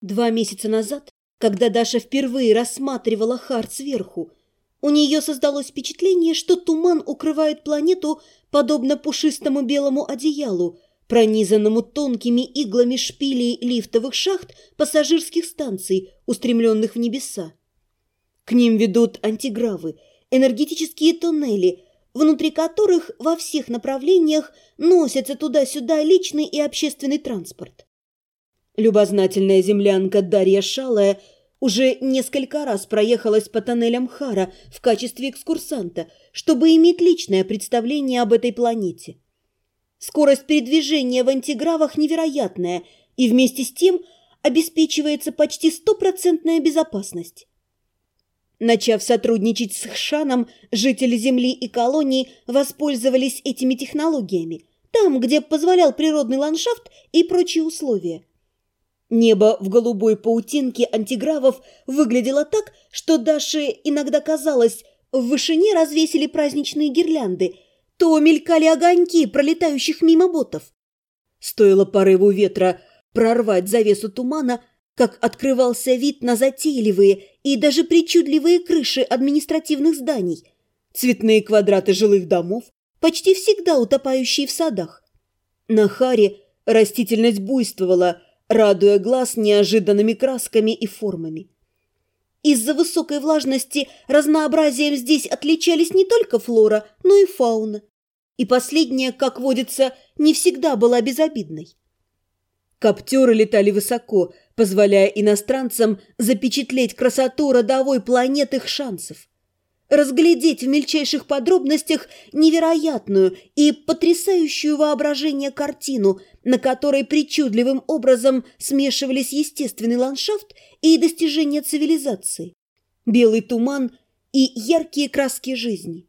Два месяца назад, когда Даша впервые рассматривала Харт сверху, у нее создалось впечатление, что туман укрывает планету подобно пушистому белому одеялу, пронизанному тонкими иглами шпилей лифтовых шахт пассажирских станций, устремленных в небеса. К ним ведут антигравы, энергетические туннели, внутри которых во всех направлениях носятся туда-сюда личный и общественный транспорт. Любознательная землянка Дарья Шалая уже несколько раз проехалась по тоннелям Хара в качестве экскурсанта, чтобы иметь личное представление об этой планете. Скорость передвижения в антигравах невероятная, и вместе с тем обеспечивается почти стопроцентная безопасность. Начав сотрудничать с Хшаном, жители Земли и колонии воспользовались этими технологиями, там, где позволял природный ландшафт и прочие условия. Небо в голубой паутинке антигравов выглядело так, что Даше иногда казалось, в вышине развесили праздничные гирлянды, то мелькали огоньки пролетающих мимо ботов. Стоило порыву ветра прорвать завесу тумана, как открывался вид на затейливые и даже причудливые крыши административных зданий, цветные квадраты жилых домов, почти всегда утопающие в садах. На Харе растительность буйствовала, радуя глаз неожиданными красками и формами. Из-за высокой влажности разнообразием здесь отличались не только флора, но и фауна. И последняя, как водится, не всегда была безобидной. Коптеры летали высоко, позволяя иностранцам запечатлеть красоту родовой планеты их шансов. Разглядеть в мельчайших подробностях невероятную и потрясающую воображение картину, на которой причудливым образом смешивались естественный ландшафт и достижения цивилизации, белый туман и яркие краски жизни.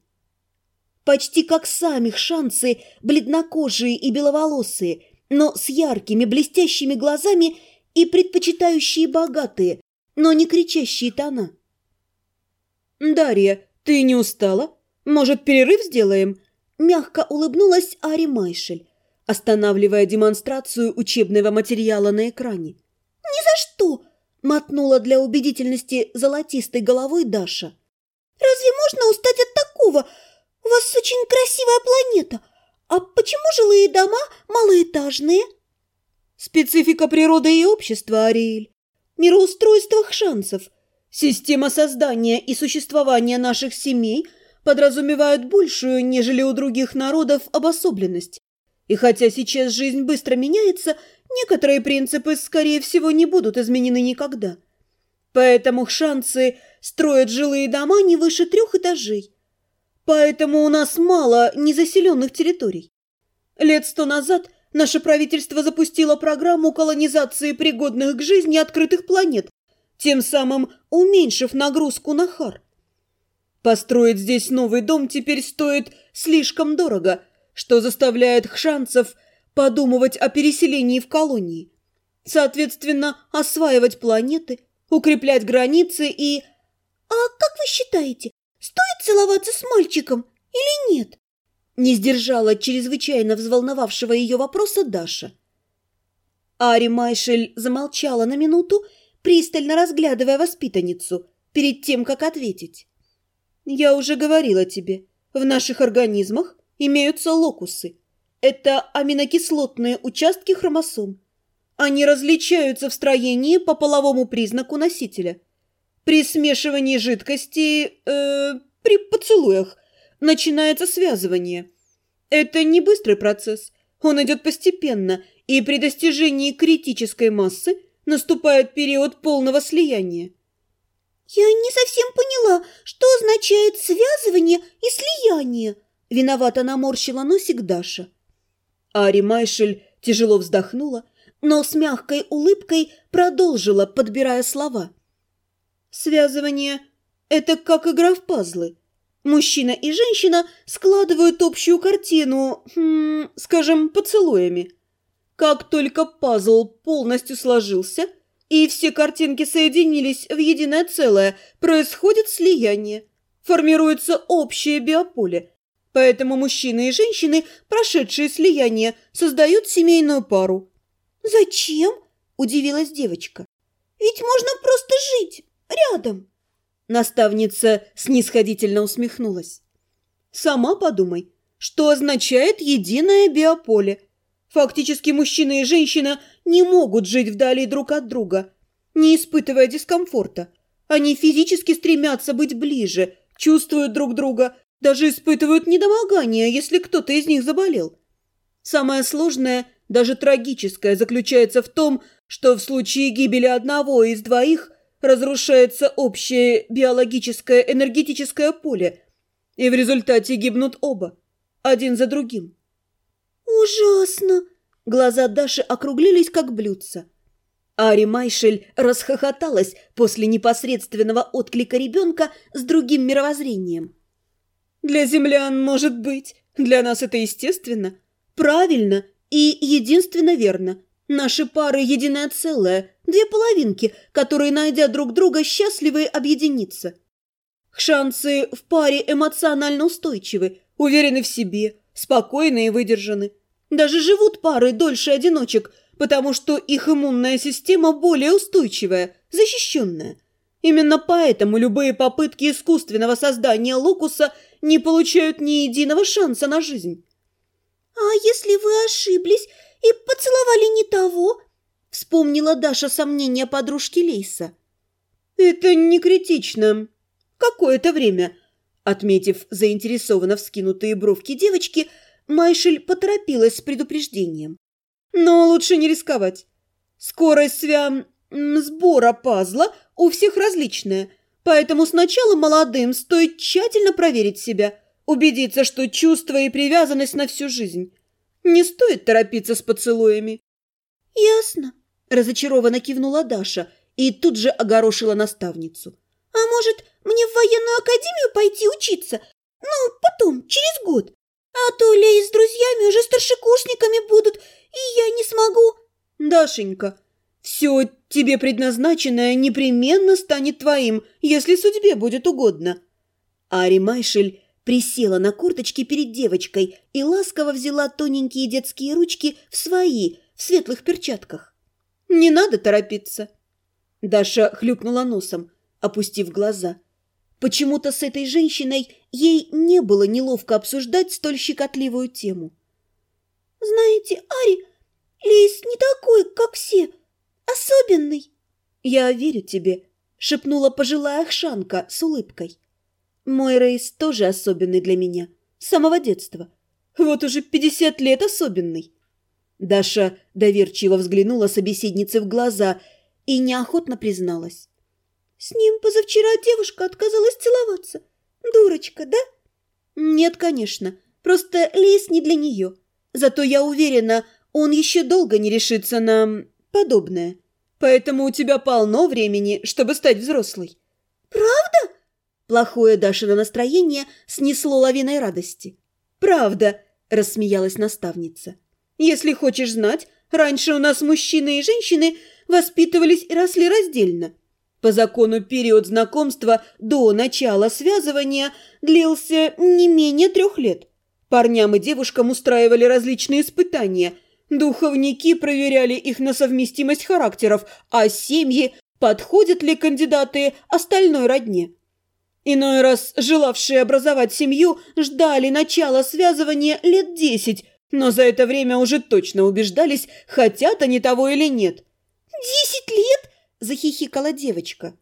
Почти как сами шансы, бледнокожие и беловолосые – но с яркими блестящими глазами и предпочитающие богатые, но не кричащие тона. «Дарья, ты не устала? Может, перерыв сделаем?» Мягко улыбнулась Ари Майшель, останавливая демонстрацию учебного материала на экране. «Ни за что!» – мотнула для убедительности золотистой головой Даша. «Разве можно устать от такого? У вас очень красивая планета, «А почему жилые дома малоэтажные?» «Специфика природы и общества, Ариэль. Мироустройство шансов. Система создания и существования наших семей подразумевают большую, нежели у других народов, обособленность. И хотя сейчас жизнь быстро меняется, некоторые принципы, скорее всего, не будут изменены никогда. Поэтому шансы строят жилые дома не выше трех этажей. Поэтому у нас мало незаселенных территорий. Лет сто назад наше правительство запустило программу колонизации пригодных к жизни открытых планет, тем самым уменьшив нагрузку на Хар. Построить здесь новый дом теперь стоит слишком дорого, что заставляет хшанцев подумывать о переселении в колонии. Соответственно, осваивать планеты, укреплять границы и... «А как вы считаете, Стоит целоваться с мальчиком или нет?» Не сдержала чрезвычайно взволновавшего ее вопроса Даша. Ари Майшель замолчала на минуту, пристально разглядывая воспитанницу, перед тем, как ответить. «Я уже говорила тебе, в наших организмах имеются локусы. Это аминокислотные участки хромосом. Они различаются в строении по половому признаку носителя. При смешивании жидкости, э, при поцелуях, начинается связывание. Это не быстрый процесс, он идет постепенно, и при достижении критической массы наступает период полного слияния. «Я не совсем поняла, что означает связывание и слияние», виновато наморщила носик Даша. Ари Майшель тяжело вздохнула, но с мягкой улыбкой продолжила, подбирая слова – Связывание – это как игра в пазлы. Мужчина и женщина складывают общую картину, хм, скажем, поцелуями. Как только пазл полностью сложился и все картинки соединились в единое целое, происходит слияние. Формируется общее биополе. Поэтому мужчины и женщины, прошедшие слияние, создают семейную пару. «Зачем?» – удивилась девочка. «Ведь можно просто жить рядом». Наставница снисходительно усмехнулась. «Сама подумай, что означает единое биополе. Фактически мужчина и женщина не могут жить вдали друг от друга, не испытывая дискомфорта. Они физически стремятся быть ближе, чувствуют друг друга, даже испытывают недомогание, если кто-то из них заболел. Самое сложное, даже трагическое, заключается в том, что в случае гибели одного из двоих разрушается общее биологическое энергетическое поле, и в результате гибнут оба, один за другим. «Ужасно!» Глаза Даши округлились, как блюдца. Ари Майшель расхохоталась после непосредственного отклика ребенка с другим мировоззрением. «Для землян, может быть. Для нас это естественно. Правильно и единственно верно. Наши пары – единое целое, две половинки, которые, найдя друг друга, счастливы объединиться. Шансы в паре эмоционально устойчивы, уверены в себе, спокойны и выдержаны. Даже живут пары дольше одиночек, потому что их иммунная система более устойчивая, защищенная. Именно поэтому любые попытки искусственного создания локуса не получают ни единого шанса на жизнь. «А если вы ошиблись и поцеловали не того?» Вспомнила Даша сомнения подружки Лейса. «Это не критично. Какое-то время». Отметив заинтересованно вскинутые бровки девочки, Майшель поторопилась с предупреждением. Но лучше не рисковать. Скорость свя... сбора пазла у всех различная, поэтому сначала молодым стоит тщательно проверить себя, убедиться, что чувство и привязанность на всю жизнь. Не стоит торопиться с поцелуями. «Ясно», – разочарованно кивнула Даша и тут же огорошила наставницу. «А может, мне в военную академию пойти учиться? Ну, потом, через год. А то Лей с друзьями уже старшекурсниками будут, и я не смогу. Дашенька, все тебе предназначенное непременно станет твоим, если судьбе будет угодно. Ари Майшель присела на курточки перед девочкой и ласково взяла тоненькие детские ручки в свои, в светлых перчатках. Не надо торопиться. Даша хлюпнула носом, опустив глаза. Почему-то с этой женщиной ей не было неловко обсуждать столь щекотливую тему. «Знаете, Ари, Лис не такой, как все, особенный». «Я верю тебе», — шепнула пожилая Хшанка с улыбкой. «Мой Рейс тоже особенный для меня, с самого детства. Вот уже пятьдесят лет особенный». Даша доверчиво взглянула собеседнице в глаза и неохотно призналась. «С ним позавчера девушка отказалась целоваться. Дурочка, да?» «Нет, конечно. Просто Лис не для нее. Зато я уверена, он еще долго не решится на подобное. Поэтому у тебя полно времени, чтобы стать взрослой. Правда? Плохое Дашино настроение снесло лавиной радости. Правда, рассмеялась наставница. Если хочешь знать, раньше у нас мужчины и женщины воспитывались и росли раздельно. По закону период знакомства до начала связывания длился не менее трех лет. Парням и девушкам устраивали различные испытания. Духовники проверяли их на совместимость характеров, а семьи, подходят ли кандидаты остальной родне. Иной раз желавшие образовать семью ждали начала связывания лет десять, но за это время уже точно убеждались, хотят они того или нет. «Десять лет?» – захихикала девочка.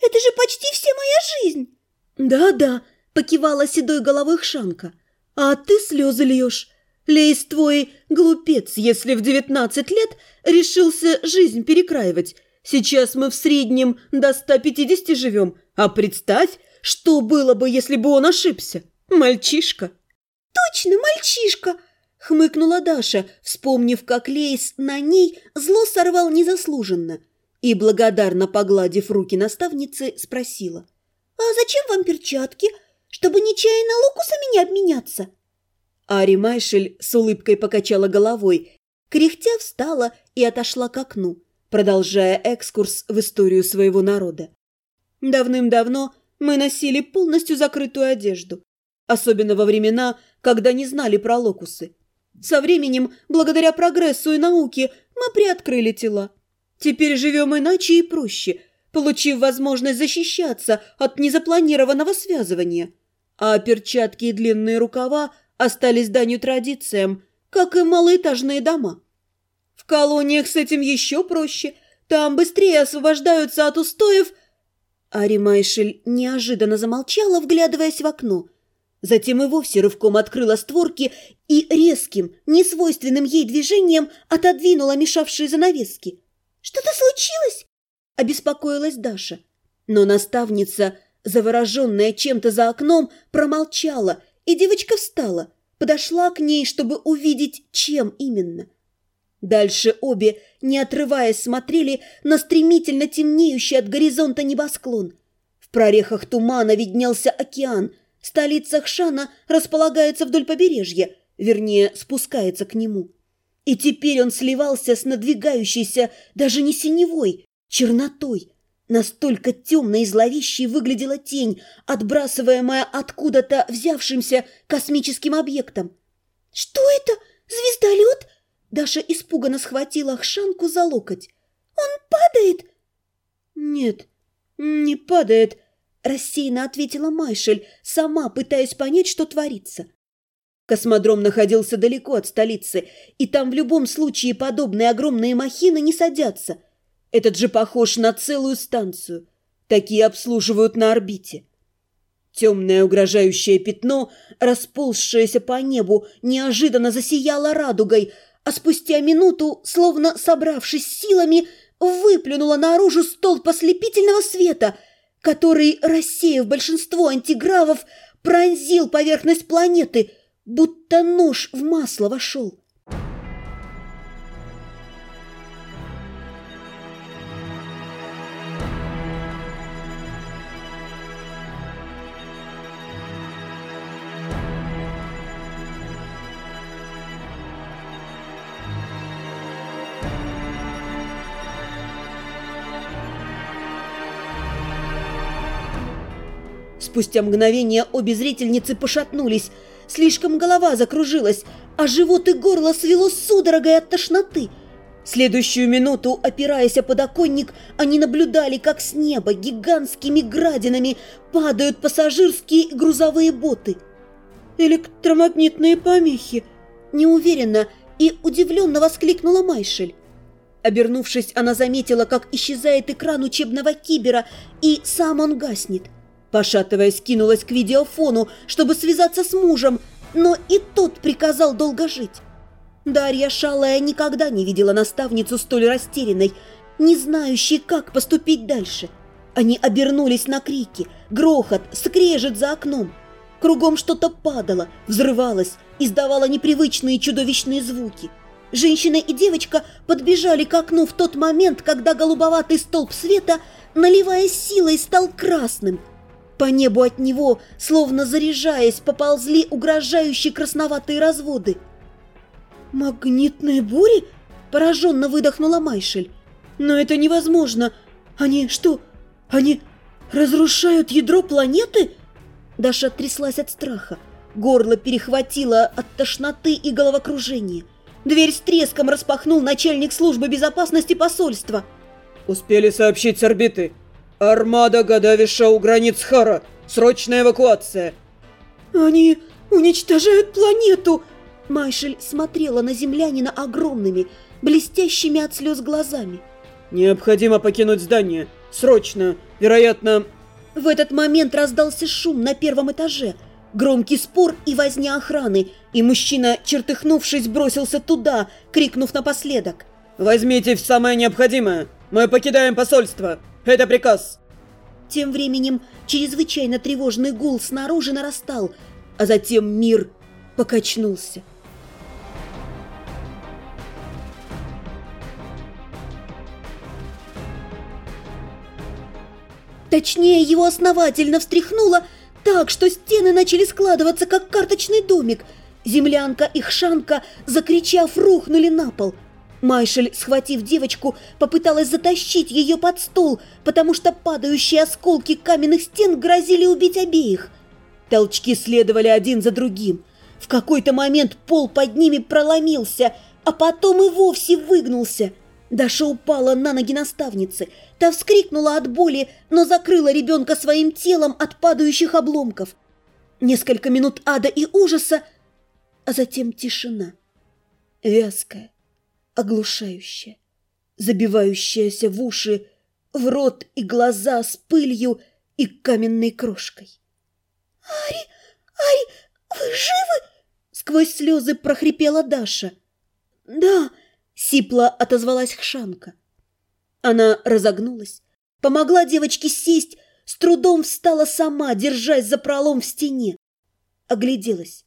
«Это же почти вся моя жизнь!» «Да-да», – покивала седой головой Хшанка – а ты слезы льешь. Лейс твой глупец, если в девятнадцать лет решился жизнь перекраивать. Сейчас мы в среднем до ста пятидесяти живем, а представь, что было бы, если бы он ошибся. Мальчишка. Точно, мальчишка, хмыкнула Даша, вспомнив, как Лейс на ней зло сорвал незаслуженно, и, благодарно погладив руки наставницы, спросила. «А зачем вам перчатки? чтобы нечаянно локусами не обменяться?» Ари Майшель с улыбкой покачала головой, кряхтя встала и отошла к окну, продолжая экскурс в историю своего народа. Давным-давно мы носили полностью закрытую одежду. особенно во времена, когда не знали про локусы. Со временем, благодаря прогрессу и науке, мы приоткрыли тела. Теперь живем иначе и проще, получив возможность защищаться от незапланированного связывания. А перчатки и длинные рукава остались данью традициям, как и малоэтажные дома. В колониях с этим еще проще. Там быстрее освобождаются от устоев. Ари Майшель неожиданно замолчала, вглядываясь в окно. Затем и вовсе рывком открыла створки и резким, несвойственным ей движением отодвинула мешавшие занавески. «Что-то случилось?» – обеспокоилась Даша. Но наставница, завороженная чем-то за окном, промолчала, и девочка встала, подошла к ней, чтобы увидеть, чем именно. Дальше обе, не отрываясь, смотрели на стремительно темнеющий от горизонта небосклон. В прорехах тумана виднелся океан – Столица Хшана располагается вдоль побережья, вернее, спускается к нему. И теперь он сливался с надвигающейся даже не синевой, чернотой. Настолько темной и зловещей выглядела тень, отбрасываемая откуда-то взявшимся космическим объектом. «Что это? Звездолет?» Даша испуганно схватила Хшанку за локоть. «Он падает?» «Нет, не падает», Рассеянно ответила Майшель, сама пытаясь понять, что творится. Космодром находился далеко от столицы, и там в любом случае подобные огромные махины не садятся. Этот же похож на целую станцию. Такие обслуживают на орбите. Темное угрожающее пятно, расползшееся по небу, неожиданно засияло радугой, а спустя минуту, словно собравшись силами, выплюнуло наружу столб ослепительного света — который, рассеяв большинство антигравов, пронзил поверхность планеты, будто нож в масло вошел. Спустя мгновение обе зрительницы пошатнулись. Слишком голова закружилась, а живот и горло свело судорогой от тошноты. Следующую минуту, опираясь о подоконник, они наблюдали, как с неба гигантскими градинами падают пассажирские и грузовые боты. «Электромагнитные помехи!» Неуверенно и удивленно воскликнула Майшель. Обернувшись, она заметила, как исчезает экран учебного кибера, и сам он гаснет. Пошатываясь, кинулась к видеофону, чтобы связаться с мужем, но и тот приказал долго жить. Дарья Шалая никогда не видела наставницу столь растерянной, не знающей, как поступить дальше. Они обернулись на крики, грохот, скрежет за окном. Кругом что-то падало, взрывалось, издавало непривычные чудовищные звуки. Женщина и девочка подбежали к окну в тот момент, когда голубоватый столб света, наливаясь силой, стал красным – по небу от него, словно заряжаясь, поползли угрожающие красноватые разводы. «Магнитные бури?» – пораженно выдохнула Майшель. «Но это невозможно! Они что, они разрушают ядро планеты?» Даша тряслась от страха. Горло перехватило от тошноты и головокружения. Дверь с треском распахнул начальник службы безопасности посольства. «Успели сообщить с орбиты», «Армада Гадавиша у границ Хара! Срочная эвакуация!» «Они уничтожают планету!» Майшель смотрела на землянина огромными, блестящими от слез глазами. «Необходимо покинуть здание. Срочно. Вероятно...» В этот момент раздался шум на первом этаже. Громкий спор и возня охраны, и мужчина, чертыхнувшись, бросился туда, крикнув напоследок. «Возьмите самое необходимое! Мы покидаем посольство!» Это приказ!» Тем временем чрезвычайно тревожный гул снаружи нарастал, а затем мир покачнулся. Точнее, его основательно встряхнуло так, что стены начали складываться, как карточный домик. Землянка и Хшанка, закричав, рухнули на пол – Майшель, схватив девочку, попыталась затащить ее под стол, потому что падающие осколки каменных стен грозили убить обеих. Толчки следовали один за другим. В какой-то момент пол под ними проломился, а потом и вовсе выгнулся. Даша упала на ноги наставницы. Та вскрикнула от боли, но закрыла ребенка своим телом от падающих обломков. Несколько минут ада и ужаса, а затем тишина. Вязкая, оглушающая, забивающаяся в уши, в рот и глаза с пылью и каменной крошкой. «Ари, Ари, вы живы?» Сквозь слезы прохрипела Даша. «Да», — сипло отозвалась Хшанка. Она разогнулась, помогла девочке сесть, с трудом встала сама, держась за пролом в стене. Огляделась.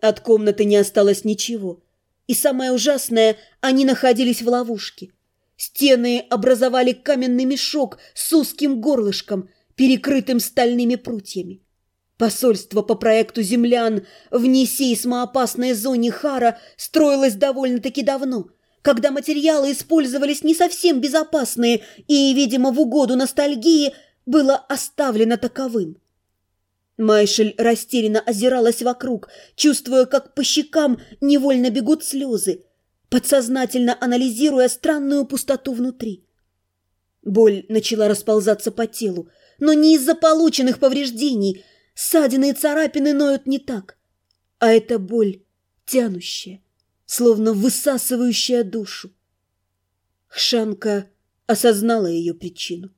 От комнаты не осталось ничего. И самое ужасное, они находились в ловушке. Стены образовали каменный мешок с узким горлышком, перекрытым стальными прутьями. Посольство по проекту землян в несейсмоопасной зоне Хара строилось довольно-таки давно, когда материалы использовались не совсем безопасные и, видимо, в угоду ностальгии было оставлено таковым. Майшель растерянно озиралась вокруг, чувствуя, как по щекам невольно бегут слезы, подсознательно анализируя странную пустоту внутри. Боль начала расползаться по телу, но не из-за полученных повреждений – Ссадины и царапины ноют не так, а это боль тянущая, словно высасывающая душу. Хшанка осознала ее причину.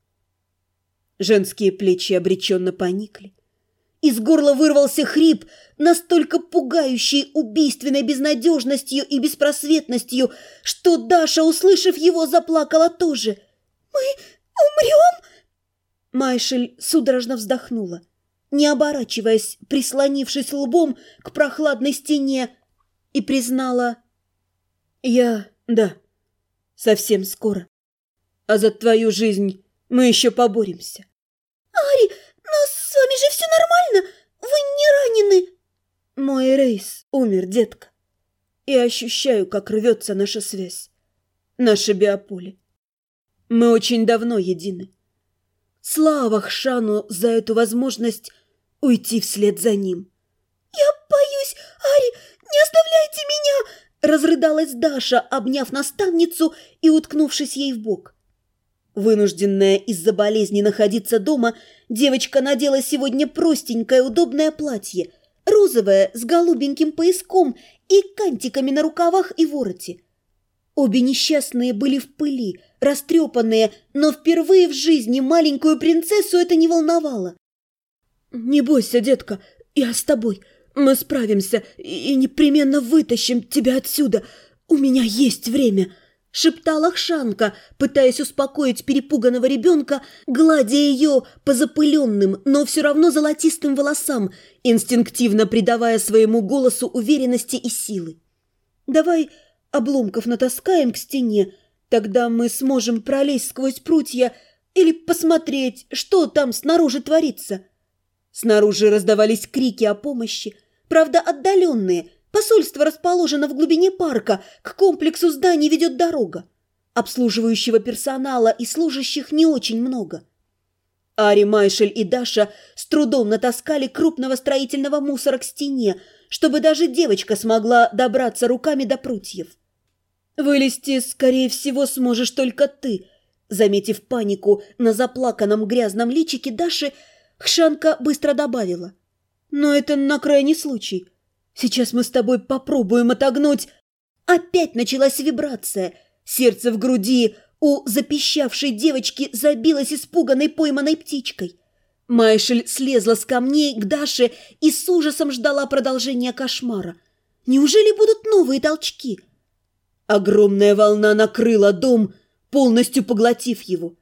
Женские плечи обреченно поникли. Из горла вырвался хрип, настолько пугающий убийственной безнадежностью и беспросветностью, что Даша, услышав его, заплакала тоже. «Мы умрем?» Майшель судорожно вздохнула не оборачиваясь, прислонившись лбом к прохладной стене, и признала «Я, да, совсем скоро. А за твою жизнь мы еще поборемся». «Ари, но с вами же все нормально, вы не ранены». «Мой рейс умер, детка, и ощущаю, как рвется наша связь, наше биополе. Мы очень давно едины. Слава Хшану за эту возможность уйти вслед за ним. «Я боюсь, Ари, не оставляйте меня!» Разрыдалась Даша, обняв наставницу и уткнувшись ей в бок. Вынужденная из-за болезни находиться дома, девочка надела сегодня простенькое удобное платье, розовое с голубеньким пояском и кантиками на рукавах и вороте. Обе несчастные были в пыли, растрепанные, но впервые в жизни маленькую принцессу это не волновало. «Не бойся, детка, я с тобой. Мы справимся и непременно вытащим тебя отсюда. У меня есть время», — шептала Хшанка, пытаясь успокоить перепуганного ребенка, гладя ее по запыленным, но все равно золотистым волосам, инстинктивно придавая своему голосу уверенности и силы. «Давай обломков натаскаем к стене, тогда мы сможем пролезть сквозь прутья или посмотреть, что там снаружи творится». Снаружи раздавались крики о помощи, правда отдаленные. Посольство расположено в глубине парка, к комплексу зданий ведет дорога. Обслуживающего персонала и служащих не очень много. Ари, Майшель и Даша с трудом натаскали крупного строительного мусора к стене, чтобы даже девочка смогла добраться руками до прутьев. «Вылезти, скорее всего, сможешь только ты», заметив панику на заплаканном грязном личике Даши, Хшанка быстро добавила. «Но это на крайний случай. Сейчас мы с тобой попробуем отогнуть...» Опять началась вибрация. Сердце в груди у запищавшей девочки забилось испуганной пойманной птичкой. Майшель слезла с камней к Даше и с ужасом ждала продолжения кошмара. Неужели будут новые толчки? Огромная волна накрыла дом, полностью поглотив его.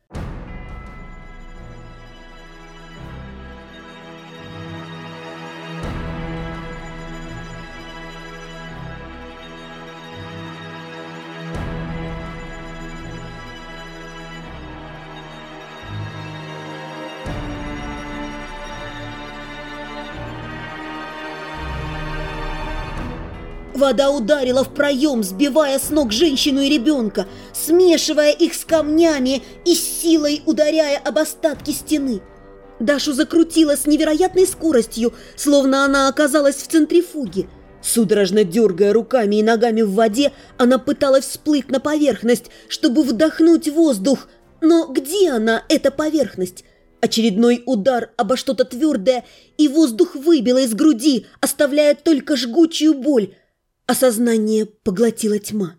Вода ударила в проем, сбивая с ног женщину и ребенка, смешивая их с камнями и силой ударяя об остатки стены. Дашу закрутила с невероятной скоростью, словно она оказалась в центрифуге. Судорожно дергая руками и ногами в воде, она пыталась всплыть на поверхность, чтобы вдохнуть воздух. Но где она, эта поверхность? Очередной удар обо что-то твердое, и воздух выбило из груди, оставляя только жгучую боль. Осознание поглотила тьма.